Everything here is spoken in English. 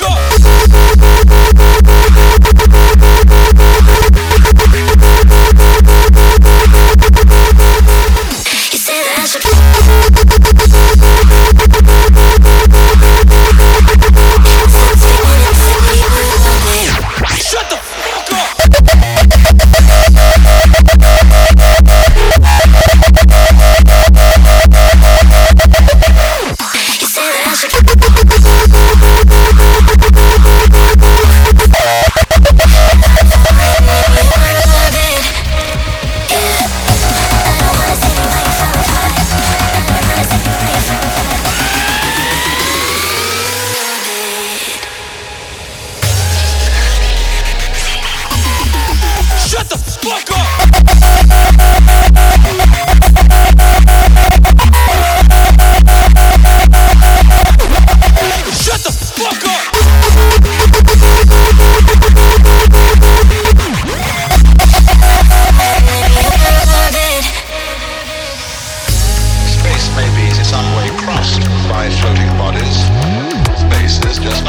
go. Shut the fuck up. Space may be in some way crossed by floating bodies. Space is just